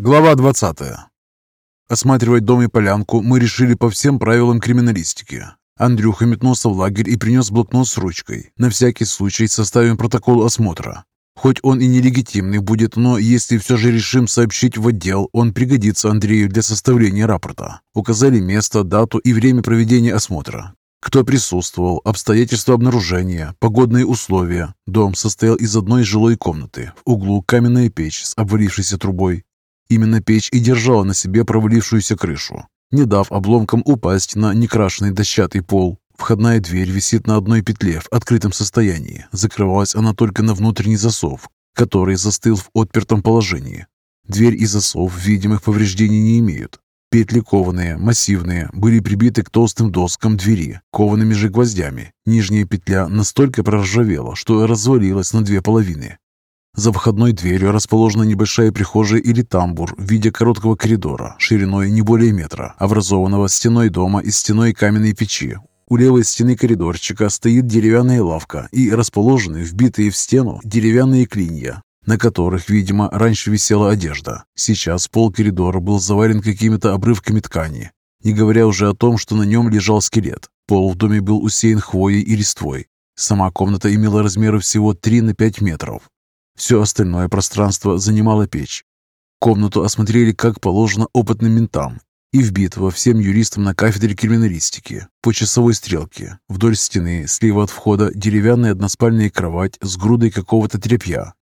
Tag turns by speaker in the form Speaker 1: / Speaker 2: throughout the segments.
Speaker 1: Глава 20. Осматривать дом и полянку мы решили по всем правилам криминалистики. Андрюха метнулся в лагерь и принес блокнот с ручкой. На всякий случай составим протокол осмотра. Хоть он и нелегитимный будет, но если все же решим сообщить в отдел, он пригодится Андрею для составления рапорта. Указали место, дату и время проведения осмотра. Кто присутствовал, обстоятельства обнаружения, погодные условия. Дом состоял из одной жилой комнаты. В углу каменная печь с обвалившейся трубой, Именно печь и держала на себе провалившуюся крышу, не дав обломкам упасть на некрашенный дощатый пол. Входная дверь висит на одной петле в открытом состоянии. Закрывалась она только на внутренний засов, который застыл в отпертом положении. Дверь и засов видимых повреждений не имеют. Петли кованые, массивные, были прибиты к толстым доскам двери, коваными же гвоздями. Нижняя петля настолько проржавела, что развалилась на две половины. За входной дверью расположена небольшая прихожая или тамбур в виде короткого коридора, шириной не более метра, образованного стеной дома и стеной каменной печи. У левой стены коридорчика стоит деревянная лавка и расположены вбитые в стену деревянные клинья, на которых, видимо, раньше висела одежда. Сейчас пол коридора был завален какими-то обрывками ткани, не говоря уже о том, что на нем лежал скелет. Пол в доме был усеян хвоей и листвой. Сама комната имела размеры всего 3 на 5 метров. Все остальное пространство занимала печь. Комнату осмотрели, как положено, опытным ментам и вбитого всем юристам на кафедре криминалистики по часовой стрелке. Вдоль стены, слева от входа, деревянная односпальная кровать с грудой какого-то тряпья.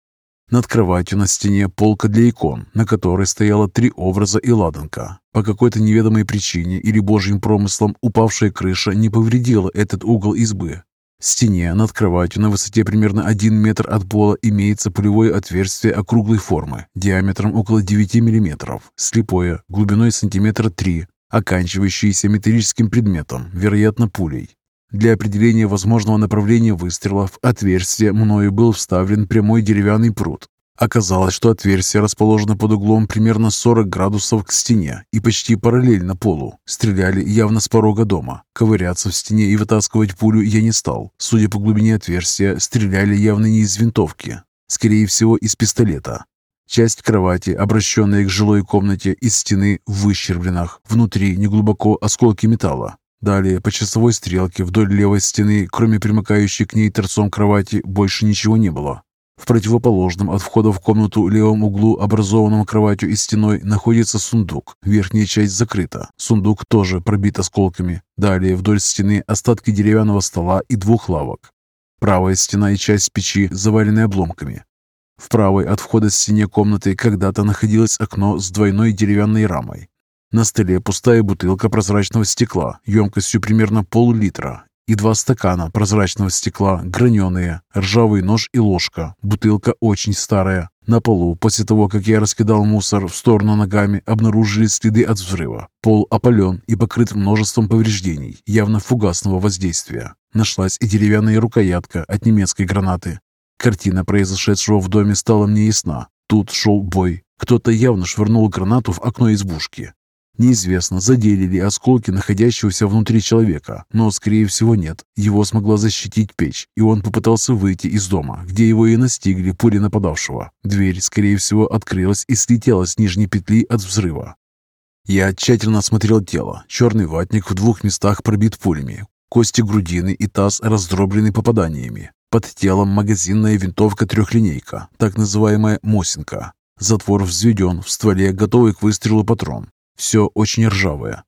Speaker 1: Над кроватью на стене полка для икон, на которой стояло три образа и ладанка. По какой-то неведомой причине или божьим промыслом упавшая крыша не повредила этот угол избы, стене над кроватью на высоте примерно 1 метр от пола имеется пулевое отверстие округлой формы, диаметром около 9 мм, слепое, глубиной сантиметра 3, оканчивающееся металлическим предметом, вероятно пулей. Для определения возможного направления выстрела в отверстие мною был вставлен прямой деревянный пруд, Оказалось, что отверстие расположено под углом примерно 40 градусов к стене и почти параллельно полу. Стреляли явно с порога дома. Ковыряться в стене и вытаскивать пулю я не стал. Судя по глубине отверстия, стреляли явно не из винтовки. Скорее всего, из пистолета. Часть кровати, обращенная к жилой комнате, из стены в выщербленных. Внутри, неглубоко, осколки металла. Далее, по часовой стрелке вдоль левой стены, кроме примыкающей к ней торцом кровати, больше ничего не было. В противоположном от входа в комнату левом углу, образованном кроватью и стеной, находится сундук. Верхняя часть закрыта. Сундук тоже пробит осколками. Далее вдоль стены остатки деревянного стола и двух лавок. Правая стена и часть печи завалены обломками. В правой от входа стене комнаты когда-то находилось окно с двойной деревянной рамой. На столе пустая бутылка прозрачного стекла емкостью примерно пол-литра и два стакана прозрачного стекла, граненые, ржавый нож и ложка. Бутылка очень старая. На полу, после того, как я раскидал мусор в сторону ногами, обнаружили следы от взрыва. Пол опален и покрыт множеством повреждений, явно фугасного воздействия. Нашлась и деревянная рукоятка от немецкой гранаты. Картина произошедшего в доме стала мне ясна. Тут шел бой. Кто-то явно швырнул гранату в окно избушки. Неизвестно, задели ли осколки находящегося внутри человека, но, скорее всего, нет. Его смогла защитить печь, и он попытался выйти из дома, где его и настигли пули нападавшего. Дверь, скорее всего, открылась и слетела с нижней петли от взрыва. Я тщательно осмотрел тело. Черный ватник в двух местах пробит пулями. Кости грудины и таз раздроблены попаданиями. Под телом магазинная винтовка-трехлинейка, так называемая «мосинка». Затвор взведен, в стволе готовый к выстрелу патрон. Все очень ржавое.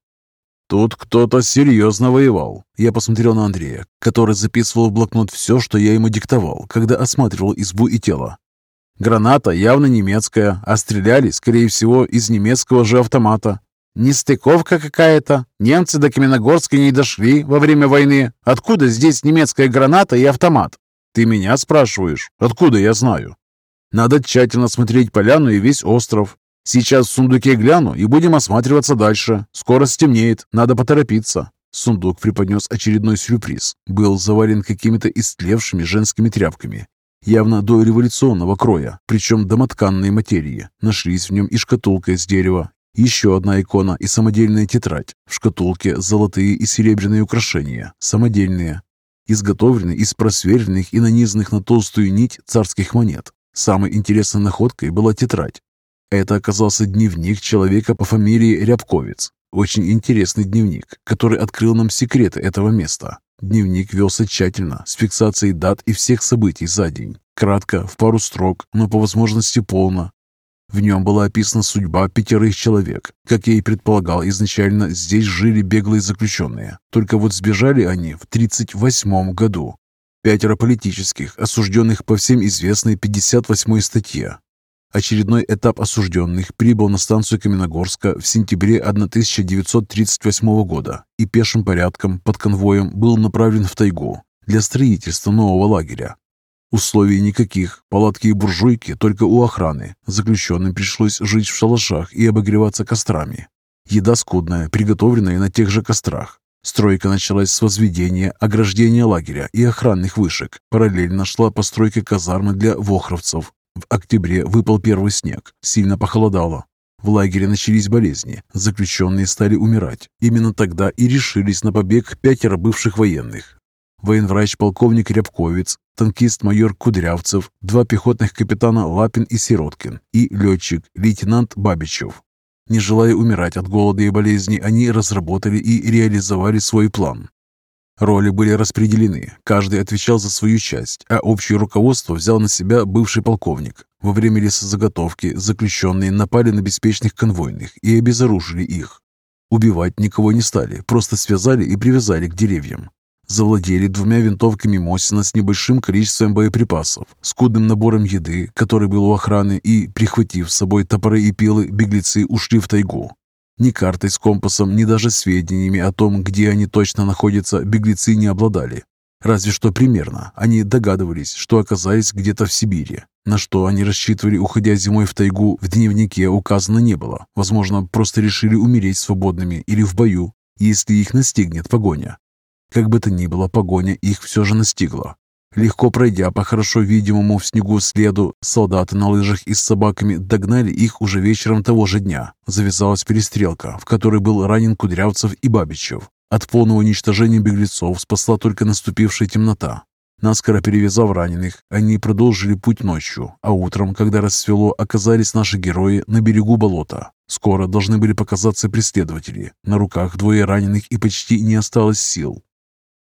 Speaker 1: Тут кто-то серьезно воевал. Я посмотрел на Андрея, который записывал в блокнот все, что я ему диктовал, когда осматривал избу и тело. Граната явно немецкая, а стреляли, скорее всего, из немецкого же автомата. Нестыковка какая-то. Немцы до Каменогорска не дошли во время войны. Откуда здесь немецкая граната и автомат? Ты меня спрашиваешь? Откуда я знаю? Надо тщательно смотреть поляну и весь остров. Сейчас в сундуке гляну и будем осматриваться дальше. Скоро стемнеет, надо поторопиться». Сундук преподнес очередной сюрприз. Был завален какими-то истлевшими женскими тряпками. Явно до революционного кроя, причем домотканной материи. Нашлись в нем и шкатулка из дерева, еще одна икона и самодельная тетрадь. В шкатулке золотые и серебряные украшения, самодельные, изготовленные из просверленных и нанизанных на толстую нить царских монет. Самой интересной находкой была тетрадь. Это оказался дневник человека по фамилии Рябковец. Очень интересный дневник, который открыл нам секреты этого места. Дневник велся тщательно, с фиксацией дат и всех событий за день. Кратко, в пару строк, но по возможности полно. В нем была описана судьба пятерых человек. Как я и предполагал изначально, здесь жили беглые заключенные. Только вот сбежали они в 1938 году. Пятеро политических, осужденных по всем известной 58 статье. Очередной этап осужденных прибыл на станцию Каменогорска в сентябре 1938 года и пешим порядком под конвоем был направлен в тайгу для строительства нового лагеря. Условий никаких, палатки и буржуйки только у охраны. Заключенным пришлось жить в шалашах и обогреваться кострами. Еда скудная, приготовленная на тех же кострах. Стройка началась с возведения, ограждения лагеря и охранных вышек. Параллельно шла постройка казармы для вохровцев, в октябре выпал первый снег, сильно похолодало. В лагере начались болезни, заключенные стали умирать. Именно тогда и решились на побег пятеро бывших военных. Военврач полковник Рябковец, танкист майор Кудрявцев, два пехотных капитана Лапин и Сироткин и летчик лейтенант Бабичев. Не желая умирать от голода и болезни, они разработали и реализовали свой план. Роли были распределены, каждый отвечал за свою часть, а общее руководство взял на себя бывший полковник. Во время лесозаготовки заключенные напали на беспечных конвойных и обезоружили их. Убивать никого не стали, просто связали и привязали к деревьям. Завладели двумя винтовками Мосина с небольшим количеством боеприпасов, скудным набором еды, который был у охраны, и, прихватив с собой топоры и пилы, беглецы ушли в тайгу. Ни картой с компасом, ни даже сведениями о том, где они точно находятся, беглецы не обладали. Разве что примерно. Они догадывались, что оказались где-то в Сибири. На что они рассчитывали, уходя зимой в тайгу, в дневнике указано не было. Возможно, просто решили умереть свободными или в бою, если их настигнет погоня. Как бы то ни было, погоня их все же настигла. Легко пройдя по хорошо видимому в снегу следу, солдаты на лыжах и с собаками догнали их уже вечером того же дня. Завязалась перестрелка, в которой был ранен Кудрявцев и Бабичев. От полного уничтожения беглецов спасла только наступившая темнота. Наскоро перевязав раненых, они продолжили путь ночью, а утром, когда рассвело, оказались наши герои на берегу болота. Скоро должны были показаться преследователи. На руках двое раненых и почти не осталось сил.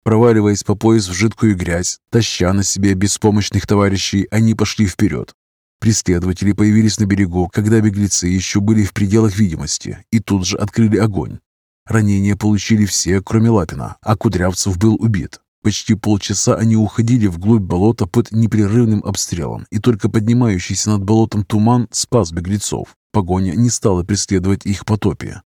Speaker 1: Проваливаясь по пояс в жидкую грязь, таща на себе беспомощных товарищей, они пошли вперед. Преследователи появились на берегу, когда беглецы еще были в пределах видимости, и тут же открыли огонь. Ранения получили все, кроме Лапина, а Кудрявцев был убит. Почти полчаса они уходили вглубь болота под непрерывным обстрелом, и только поднимающийся над болотом туман спас беглецов. Погоня не стала преследовать их по топе.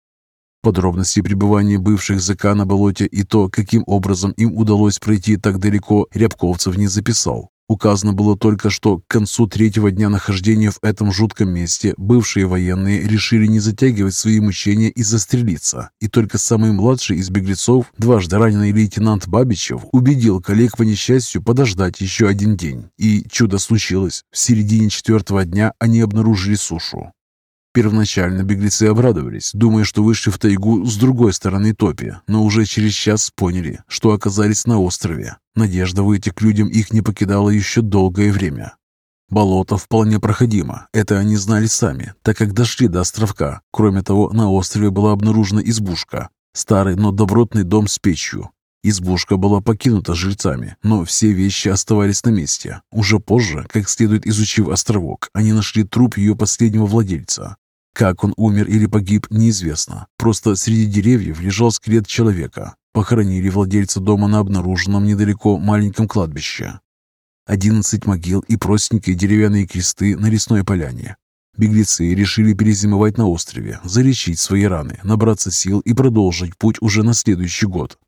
Speaker 1: Подробности пребывания бывших ЗК на болоте и то, каким образом им удалось пройти так далеко, Рябковцев не записал. Указано было только, что к концу третьего дня нахождения в этом жутком месте бывшие военные решили не затягивать свои мучения и застрелиться. И только самый младший из беглецов, дважды раненый лейтенант Бабичев, убедил коллег по несчастью подождать еще один день. И чудо случилось. В середине четвертого дня они обнаружили сушу. Первоначально беглецы обрадовались, думая, что вышли в тайгу с другой стороны топи, но уже через час поняли, что оказались на острове. Надежда выйти к людям их не покидала еще долгое время. Болото вполне проходимо, это они знали сами, так как дошли до островка. Кроме того, на острове была обнаружена избушка, старый, но добротный дом с печью. Избушка была покинута жильцами, но все вещи оставались на месте. Уже позже, как следует изучив островок, они нашли труп ее последнего владельца. Как он умер или погиб, неизвестно. Просто среди деревьев лежал скелет человека. Похоронили владельца дома на обнаруженном недалеко маленьком кладбище. Одиннадцать могил и простенькие деревянные кресты на лесной поляне. Беглецы решили перезимовать на острове, залечить свои раны, набраться сил и продолжить путь уже на следующий год.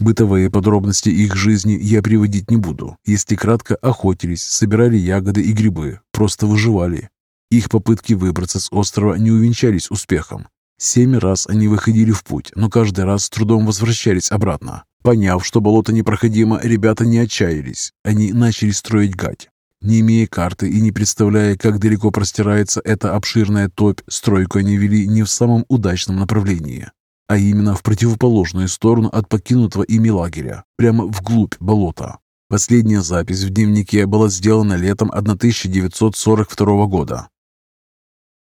Speaker 1: Бытовые подробности их жизни я приводить не буду. Если кратко, охотились, собирали ягоды и грибы, просто выживали. Их попытки выбраться с острова не увенчались успехом. Семь раз они выходили в путь, но каждый раз с трудом возвращались обратно. Поняв, что болото непроходимо, ребята не отчаялись. Они начали строить гать. Не имея карты и не представляя, как далеко простирается эта обширная топь, стройку они вели не в самом удачном направлении, а именно в противоположную сторону от покинутого ими лагеря, прямо вглубь болота. Последняя запись в дневнике была сделана летом 1942 года.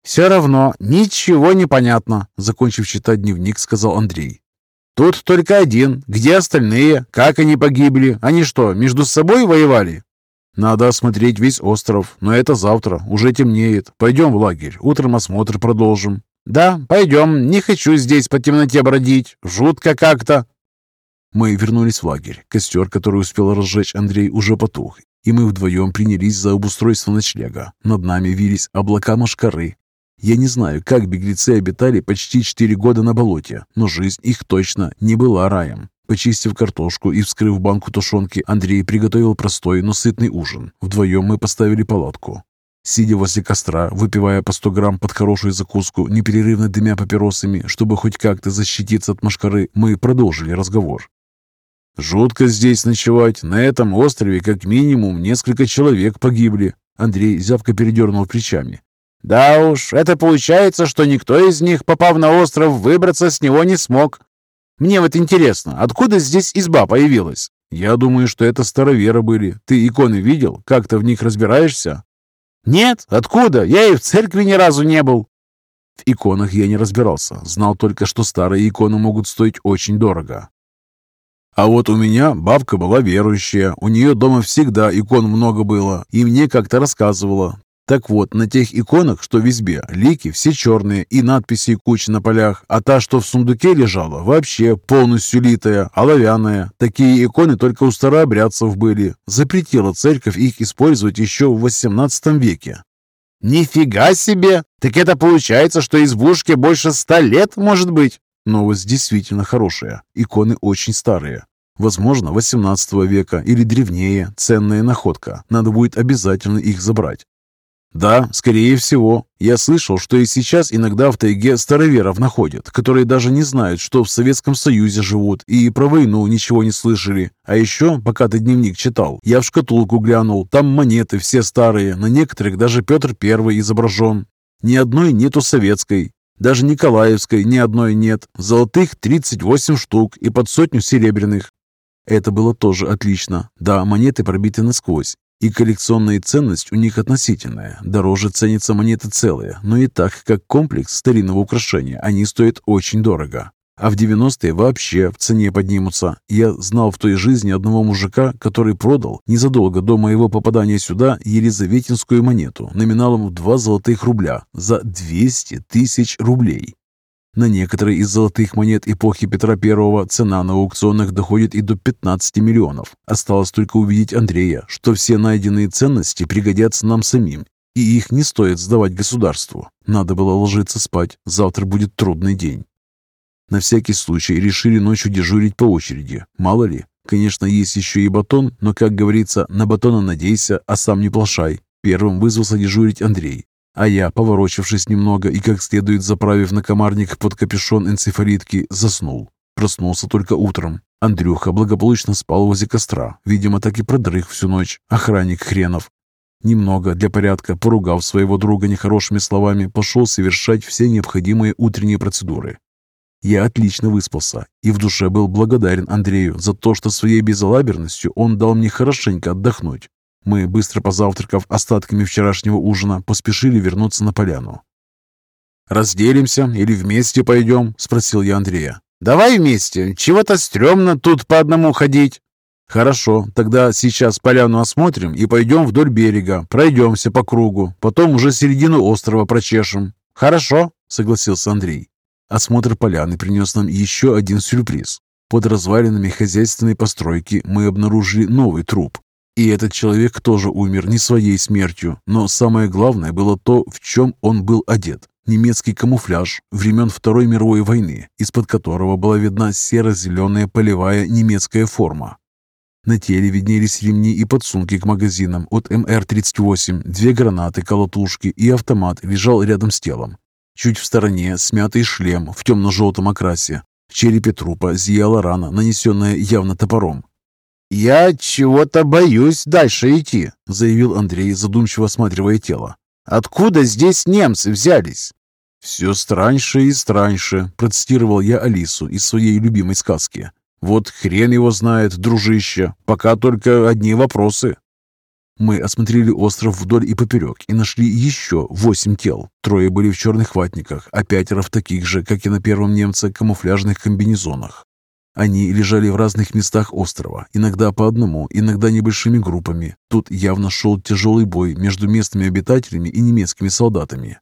Speaker 1: «Все равно ничего не понятно», — закончив читать дневник, сказал Андрей. «Тут только один. Где остальные? Как они погибли? Они что, между собой воевали?» «Надо осмотреть весь остров, но это завтра, уже темнеет. Пойдем в лагерь, утром осмотр продолжим». «Да, пойдем. Не хочу здесь по темноте бродить. Жутко как-то». Мы вернулись в лагерь. Костер, который успел разжечь Андрей, уже потух, и мы вдвоем принялись за обустройство ночлега. Над нами вились облака машкары. Я не знаю, как беглецы обитали почти четыре года на болоте, но жизнь их точно не была раем. Почистив картошку и вскрыв банку тушенки, Андрей приготовил простой, но сытный ужин. Вдвоем мы поставили палатку. Сидя возле костра, выпивая по 100 грамм под хорошую закуску, непрерывно дымя папиросами, чтобы хоть как-то защититься от машкары, мы продолжили разговор. «Жутко здесь ночевать. На этом острове как минимум несколько человек погибли». Андрей зябко передернул плечами. «Да уж, это получается, что никто из них, попав на остров, выбраться с него не смог. Мне вот интересно, откуда здесь изба появилась?» «Я думаю, что это староверы были. Ты иконы видел? Как-то в них разбираешься?» «Нет, откуда? Я и в церкви ни разу не был». В иконах я не разбирался. Знал только, что старые иконы могут стоить очень дорого. А вот у меня бабка была верующая, у нее дома всегда икон много было, и мне как-то рассказывала. Так вот, на тех иконах, что в избе, лики все черные и надписи куча на полях, а та, что в сундуке лежала, вообще полностью литая, оловянная. Такие иконы только у старообрядцев были. Запретила церковь их использовать еще в XVIII веке. «Нифига себе! Так это получается, что избушке больше ста лет, может быть?» Новость действительно хорошая. Иконы очень старые. Возможно, 18 века или древнее. Ценная находка. Надо будет обязательно их забрать. Да, скорее всего. Я слышал, что и сейчас иногда в тайге староверов находят, которые даже не знают, что в Советском Союзе живут и про войну ничего не слышали. А еще, пока ты дневник читал, я в шкатулку глянул, там монеты все старые, на некоторых даже Петр Первый изображен. Ни одной нету советской. Даже Николаевской ни одной нет. Золотых 38 штук и под сотню серебряных. Это было тоже отлично. Да, монеты пробиты насквозь. И коллекционная ценность у них относительная. Дороже ценятся монеты целые, но и так, как комплекс старинного украшения, они стоят очень дорого. А в 90-е вообще в цене поднимутся. Я знал в той жизни одного мужика, который продал незадолго до моего попадания сюда елизаветинскую монету номиналом в 2 золотых рубля за 200 тысяч рублей. На некоторые из золотых монет эпохи Петра I цена на аукционах доходит и до 15 миллионов. Осталось только увидеть Андрея, что все найденные ценности пригодятся нам самим, и их не стоит сдавать государству. Надо было ложиться спать, завтра будет трудный день. На всякий случай решили ночью дежурить по очереди. Мало ли, конечно, есть еще и батон, но, как говорится, на батона надейся, а сам не плашай. Первым вызвался дежурить Андрей. А я, поворочившись немного и как следует заправив на комарник под капюшон энцефалитки, заснул. Проснулся только утром. Андрюха благополучно спал возле костра. Видимо, так и продрых всю ночь. Охранник хренов. Немного, для порядка, поругав своего друга нехорошими словами, пошел совершать все необходимые утренние процедуры. Я отлично выспался и в душе был благодарен Андрею за то, что своей безалаберностью он дал мне хорошенько отдохнуть. Мы, быстро позавтракав остатками вчерашнего ужина, поспешили вернуться на поляну. «Разделимся или вместе пойдем?» – спросил я Андрея. «Давай вместе. Чего-то стрёмно тут по одному ходить». «Хорошо, тогда сейчас поляну осмотрим и пойдем вдоль берега, пройдемся по кругу, потом уже середину острова прочешем». «Хорошо», — согласился Андрей. Осмотр поляны принес нам еще один сюрприз. Под развалинами хозяйственной постройки мы обнаружили новый труп. И этот человек тоже умер не своей смертью, но самое главное было то, в чем он был одет. Немецкий камуфляж времен Второй мировой войны, из-под которого была видна серо-зеленая полевая немецкая форма. На теле виднелись ремни и подсумки к магазинам от МР-38, две гранаты, колотушки и автомат лежал рядом с телом. Чуть в стороне смятый шлем в темно-желтом окрасе. В черепе трупа зияла рана, нанесенная явно топором. «Я чего-то боюсь дальше идти», — заявил Андрей, задумчиво осматривая тело. «Откуда здесь немцы взялись?» «Все страньше и страньше», — процитировал я Алису из своей любимой сказки. «Вот хрен его знает, дружище, пока только одни вопросы». Мы осмотрели остров вдоль и поперек и нашли еще восемь тел. Трое были в черных ватниках, а пятеро в таких же, как и на первом немце, камуфляжных комбинезонах. Они лежали в разных местах острова, иногда по одному, иногда небольшими группами. Тут явно шел тяжелый бой между местными обитателями и немецкими солдатами.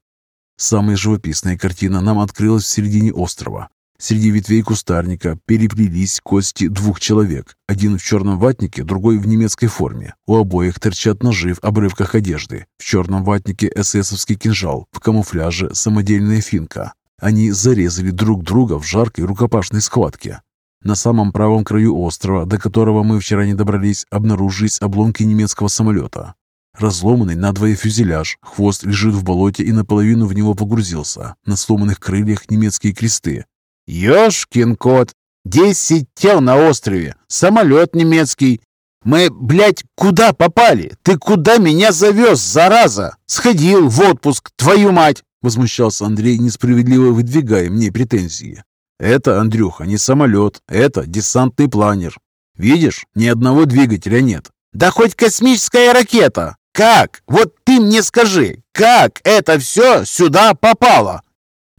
Speaker 1: Самая живописная картина нам открылась в середине острова. Среди ветвей кустарника переплелись кости двух человек. Один в черном ватнике, другой в немецкой форме. У обоих торчат ножи в обрывках одежды. В черном ватнике эсэсовский кинжал, в камуфляже самодельная финка. Они зарезали друг друга в жаркой рукопашной схватке. На самом правом краю острова, до которого мы вчера не добрались, обнаружились обломки немецкого самолета. Разломанный надвое фюзеляж, хвост лежит в болоте и наполовину в него погрузился. На сломанных крыльях немецкие кресты, «Ешкин кот! Десять тел на острове! Самолет немецкий! Мы, блядь, куда попали? Ты куда меня завез, зараза? Сходил в отпуск, твою мать!» Возмущался Андрей, несправедливо выдвигая мне претензии. «Это, Андрюха, не самолет, это десантный планер. Видишь, ни одного двигателя нет». «Да хоть космическая ракета! Как? Вот ты мне скажи, как это все сюда попало?»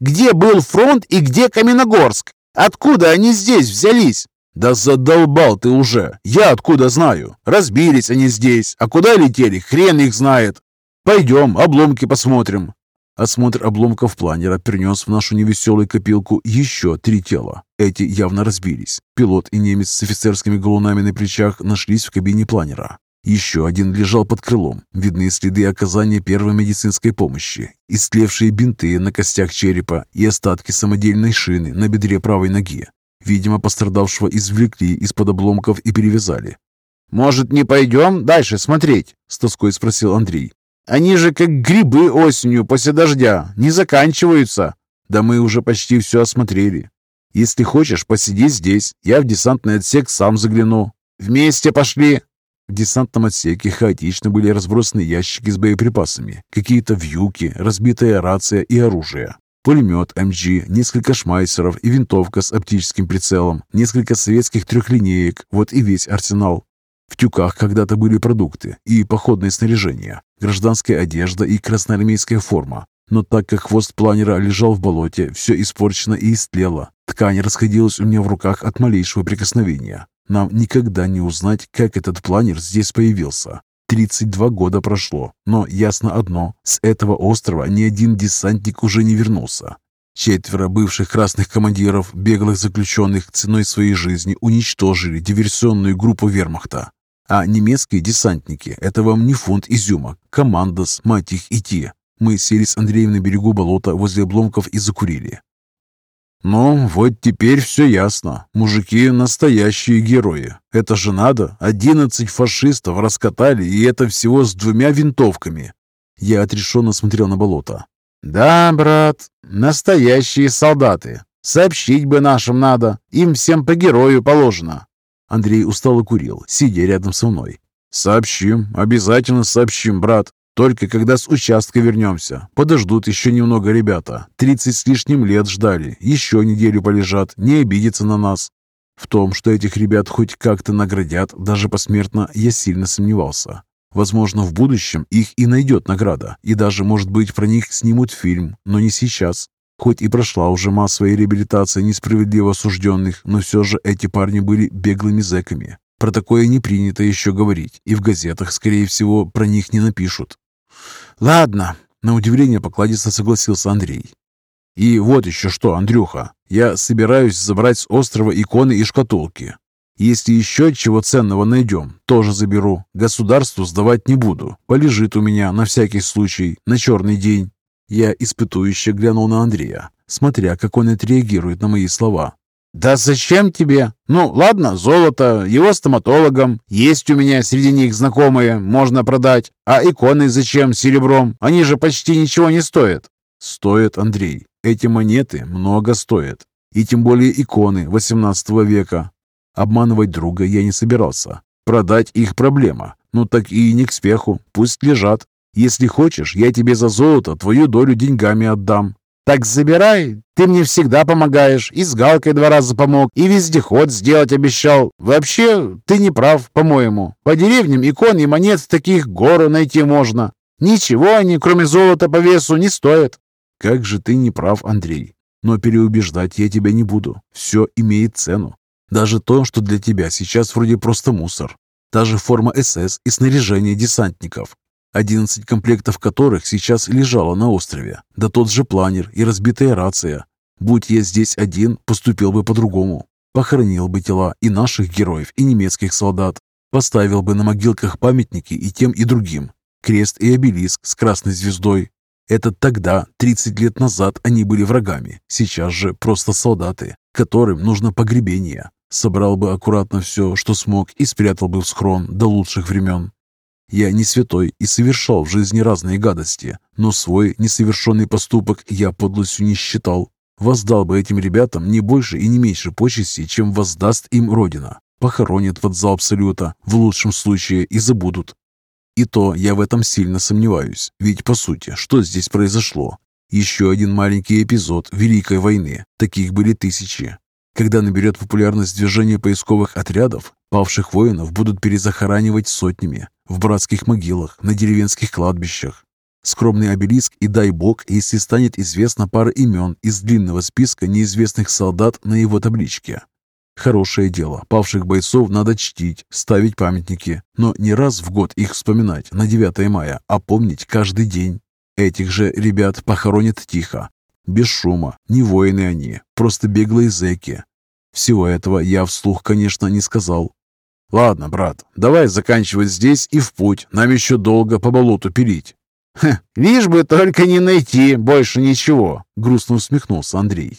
Speaker 1: Где был фронт и где Каменогорск? Откуда они здесь взялись?» «Да задолбал ты уже! Я откуда знаю? Разбились они здесь, а куда летели, хрен их знает! Пойдем, обломки посмотрим!» Осмотр обломков планера принес в нашу невеселую копилку еще три тела. Эти явно разбились. Пилот и немец с офицерскими галунами на плечах нашлись в кабине планера. Еще один лежал под крылом. Видны следы оказания первой медицинской помощи, истлевшие бинты на костях черепа и остатки самодельной шины на бедре правой ноги. Видимо, пострадавшего извлекли из-под обломков и перевязали. «Может, не пойдем дальше смотреть?» – с тоской спросил Андрей. «Они же как грибы осенью после дождя, не заканчиваются». «Да мы уже почти все осмотрели. Если хочешь, посиди здесь, я в десантный отсек сам загляну». «Вместе пошли!» В десантном отсеке хаотично были разбросаны ящики с боеприпасами, какие-то вьюки, разбитая рация и оружие. Пулемет МГ, несколько шмайсеров и винтовка с оптическим прицелом, несколько советских трехлинеек, вот и весь арсенал. В тюках когда-то были продукты и походное снаряжение, гражданская одежда и красноармейская форма. Но так как хвост планера лежал в болоте, все испорчено и истлело. Ткань расходилась у меня в руках от малейшего прикосновения. Нам никогда не узнать, как этот планер здесь появился. 32 года прошло, но ясно одно, с этого острова ни один десантник уже не вернулся. Четверо бывших красных командиров, беглых заключенных ценой своей жизни уничтожили диверсионную группу вермахта. А немецкие десантники – это вам не фунт изюма, командос, мать их, идти. Мы сели с Андреем на берегу болота возле обломков и закурили. «Ну, вот теперь все ясно. Мужики – настоящие герои. Это же надо. Одиннадцать фашистов раскатали, и это всего с двумя винтовками». Я отрешенно смотрел на болото. «Да, брат, настоящие солдаты. Сообщить бы нашим надо. Им всем по герою положено». Андрей устало курил, сидя рядом со мной. «Сообщим, обязательно сообщим, брат. Только когда с участка вернемся. Подождут еще немного ребята. Тридцать с лишним лет ждали. Еще неделю полежат. Не обидятся на нас. В том, что этих ребят хоть как-то наградят, даже посмертно, я сильно сомневался. Возможно, в будущем их и найдет награда, и даже, может быть, про них снимут фильм, но не сейчас. Хоть и прошла уже массовая реабилитация несправедливо осужденных, но все же эти парни были беглыми зэками. Про такое не принято еще говорить, и в газетах, скорее всего, про них не напишут. «Ладно», — на удивление покладисто согласился Андрей. «И вот еще что, Андрюха, я собираюсь забрать с острова иконы и шкатулки. Если еще чего ценного найдем, тоже заберу. Государству сдавать не буду. Полежит у меня на всякий случай, на черный день». Я испытующе глянул на Андрея, смотря, как он отреагирует на мои слова. «Да зачем тебе? Ну, ладно, золото, его стоматологам. Есть у меня среди них знакомые, можно продать. А иконы зачем серебром? Они же почти ничего не стоят». «Стоят, Андрей. Эти монеты много стоят. И тем более иконы XVIII века. Обманывать друга я не собирался. Продать их проблема. Ну так и не к спеху. Пусть лежат. Если хочешь, я тебе за золото твою долю деньгами отдам.
Speaker 2: Так забирай. Ты мне всегда помогаешь. И с Галкой два раза помог, и вездеход сделать обещал. Вообще, ты не прав, по-моему. По деревням икон и монет таких гору найти можно. Ничего они, кроме золота по весу, не стоят.
Speaker 1: Как же ты не прав, Андрей. Но переубеждать я тебя не буду. Все имеет цену. Даже то, что для тебя сейчас вроде просто мусор. Даже форма СС и снаряжение десантников. 11 комплектов которых сейчас лежало на острове. Да тот же планер и разбитая рация. Будь я здесь один, поступил бы по-другому. Похоронил бы тела и наших героев, и немецких солдат. Поставил бы на могилках памятники и тем, и другим. Крест и обелиск с красной звездой. Это тогда, 30 лет назад, они были врагами. Сейчас же просто солдаты, которым нужно погребение. Собрал бы аккуратно все, что смог, и спрятал бы в схрон до лучших времен. Я не святой и совершал в жизни разные гадости, но свой несовершенный поступок я подлостью не считал. Воздал бы этим ребятам не больше и не меньше почести, чем воздаст им Родина. Похоронят в отзал Абсолюта, в лучшем случае, и забудут. И то я в этом сильно сомневаюсь, ведь по сути, что здесь произошло? Еще один маленький эпизод Великой войны, таких были тысячи. Когда наберет популярность движение поисковых отрядов, павших воинов будут перезахоранивать сотнями, в братских могилах, на деревенских кладбищах. Скромный обелиск и дай бог, если станет известна пара имен из длинного списка неизвестных солдат на его табличке. Хорошее дело, павших бойцов надо чтить, ставить памятники, но не раз в год их вспоминать на 9 мая, а помнить каждый день. Этих же ребят похоронят тихо, без шума, не воины они, просто беглые зэки. Всего этого я вслух, конечно, не сказал, «Ладно, брат, давай заканчивать здесь и в путь. Нам еще долго по болоту пилить».
Speaker 2: «Лишь бы только не найти больше ничего», — грустно усмехнулся Андрей.